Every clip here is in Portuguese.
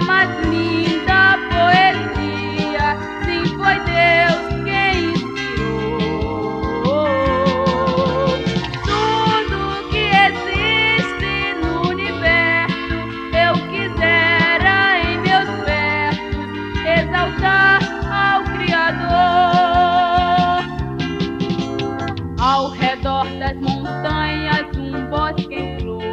a mais linda poesia. Sim, foi Deus quem inspirou. Tudo que existe no universo, eu quisera em meus versos exaltar ao Criador. Ao redor das montanhas, um bosque em flor.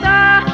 Santa